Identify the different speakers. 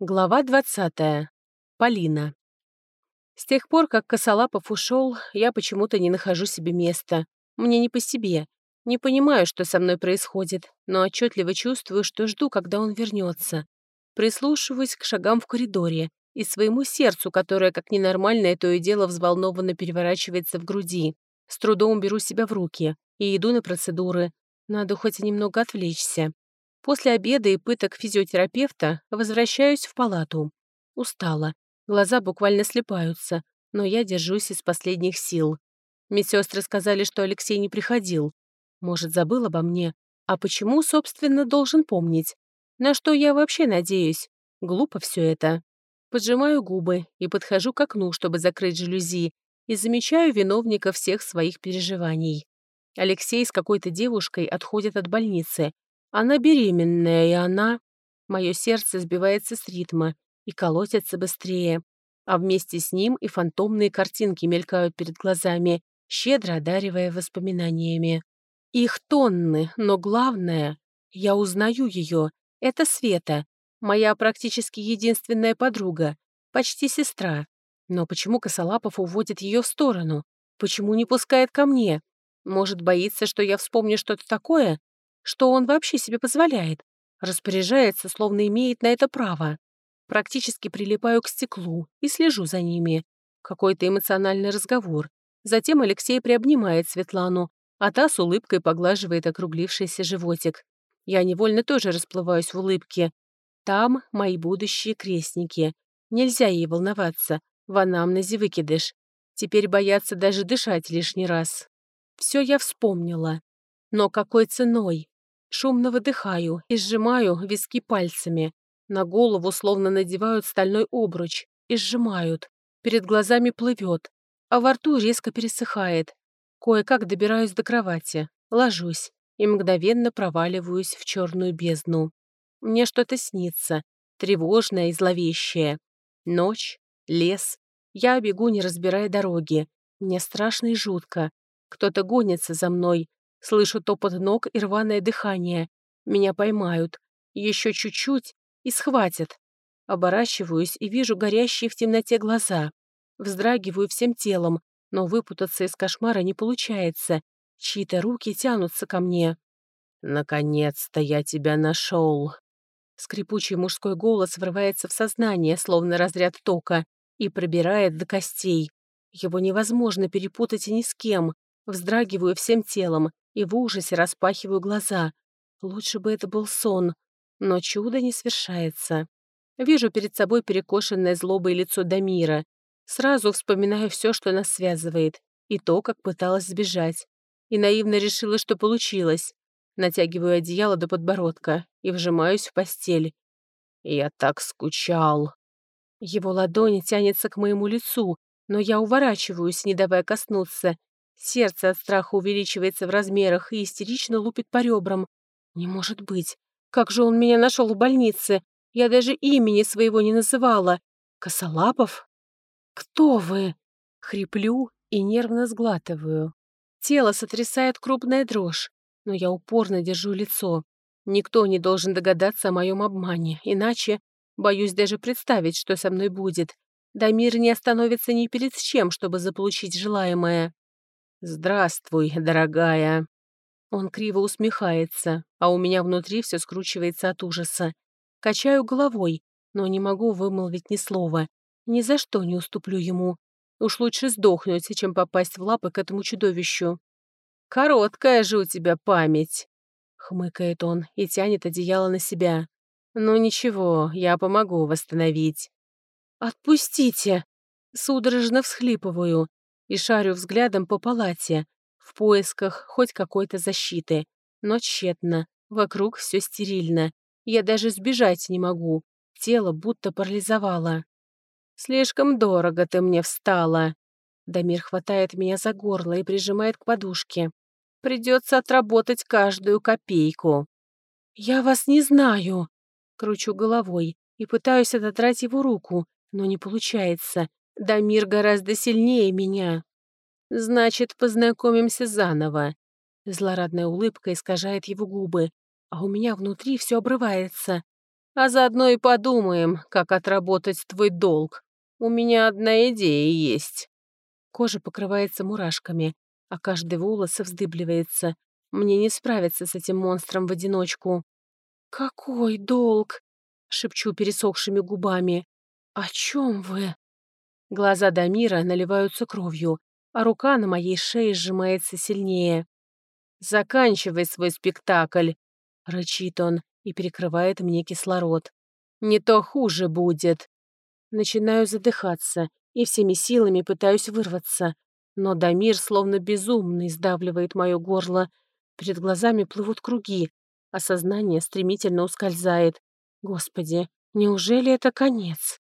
Speaker 1: Глава 20. Полина. С тех пор, как Косолапов ушел, я почему-то не нахожу себе места. Мне не по себе. Не понимаю, что со мной происходит, но отчетливо чувствую, что жду, когда он вернется. Прислушиваюсь к шагам в коридоре и своему сердцу, которое, как ненормальное, то и дело взволнованно переворачивается в груди. С трудом беру себя в руки и иду на процедуры. Надо хоть немного отвлечься. После обеда и пыток физиотерапевта возвращаюсь в палату. Устала. Глаза буквально слепаются, но я держусь из последних сил. Медсестры сказали, что Алексей не приходил. Может, забыл обо мне? А почему, собственно, должен помнить? На что я вообще надеюсь? Глупо все это. Поджимаю губы и подхожу к окну, чтобы закрыть жалюзи, и замечаю виновника всех своих переживаний. Алексей с какой-то девушкой отходит от больницы, она беременная, и она... Мое сердце сбивается с ритма и колотится быстрее, а вместе с ним и фантомные картинки мелькают перед глазами, щедро одаривая воспоминаниями. Их тонны, но главное, я узнаю ее. Это Света, моя практически единственная подруга, почти сестра. Но почему Косолапов уводит ее в сторону? Почему не пускает ко мне? Может, боится, что я вспомню что-то такое, что он вообще себе позволяет? Распоряжается, словно имеет на это право. Практически прилипаю к стеклу и слежу за ними. Какой-то эмоциональный разговор. Затем Алексей приобнимает Светлану, а та с улыбкой поглаживает округлившийся животик. Я невольно тоже расплываюсь в улыбке. Там мои будущие крестники. Нельзя ей волноваться. В анамнезе выкидыш. Теперь бояться даже дышать лишний раз. Все я вспомнила. Но какой ценой? Шумно выдыхаю и сжимаю виски пальцами. На голову словно надевают стальной обруч и сжимают. Перед глазами плывет, а во рту резко пересыхает. Кое-как добираюсь до кровати, ложусь и мгновенно проваливаюсь в черную бездну. Мне что-то снится, тревожное и зловещее. Ночь, лес. Я бегу, не разбирая дороги. Мне страшно и жутко. Кто-то гонится за мной, Слышу топот ног и рваное дыхание. Меня поймают. Еще чуть-чуть и схватят. Оборачиваюсь и вижу горящие в темноте глаза. Вздрагиваю всем телом, но выпутаться из кошмара не получается. Чьи-то руки тянутся ко мне. «Наконец-то я тебя нашел!» Скрипучий мужской голос врывается в сознание, словно разряд тока, и пробирает до костей. Его невозможно перепутать ни с кем. Вздрагиваю всем телом и в ужасе распахиваю глаза. Лучше бы это был сон, но чудо не свершается. Вижу перед собой перекошенное злобой лицо Дамира. Сразу вспоминаю все, что нас связывает, и то, как пыталась сбежать. И наивно решила, что получилось. Натягиваю одеяло до подбородка и вжимаюсь в постель. Я так скучал. Его ладонь тянется к моему лицу, но я уворачиваюсь, не давая коснуться, Сердце от страха увеличивается в размерах и истерично лупит по ребрам. Не может быть. Как же он меня нашел в больнице? Я даже имени своего не называла. Косолапов? Кто вы? Хриплю и нервно сглатываю. Тело сотрясает крупная дрожь, но я упорно держу лицо. Никто не должен догадаться о моем обмане, иначе боюсь даже представить, что со мной будет. Дамир не остановится ни перед чем, чтобы заполучить желаемое. «Здравствуй, дорогая». Он криво усмехается, а у меня внутри все скручивается от ужаса. Качаю головой, но не могу вымолвить ни слова. Ни за что не уступлю ему. Уж лучше сдохнуть, чем попасть в лапы к этому чудовищу. «Короткая же у тебя память», — хмыкает он и тянет одеяло на себя. «Ну ничего, я помогу восстановить». «Отпустите!» Судорожно всхлипываю и шарю взглядом по палате, в поисках хоть какой-то защиты. Но тщетно, вокруг все стерильно. Я даже сбежать не могу, тело будто парализовало. «Слишком дорого ты мне встала!» Дамир хватает меня за горло и прижимает к подушке. «Придется отработать каждую копейку». «Я вас не знаю!» Кручу головой и пытаюсь отодрать его руку, но не получается. Дамир гораздо сильнее меня. Значит, познакомимся заново. Злорадная улыбка искажает его губы, а у меня внутри все обрывается. А заодно и подумаем, как отработать твой долг. У меня одна идея есть». Кожа покрывается мурашками, а каждый волос вздыбливается. Мне не справиться с этим монстром в одиночку. «Какой долг?» — шепчу пересохшими губами. «О чем вы?» Глаза Дамира наливаются кровью, а рука на моей шее сжимается сильнее. «Заканчивай свой спектакль!» — рычит он и перекрывает мне кислород. «Не то хуже будет!» Начинаю задыхаться и всеми силами пытаюсь вырваться, но Дамир, словно безумный, сдавливает мое горло. Перед глазами плывут круги, а сознание стремительно ускользает. Господи, неужели это конец?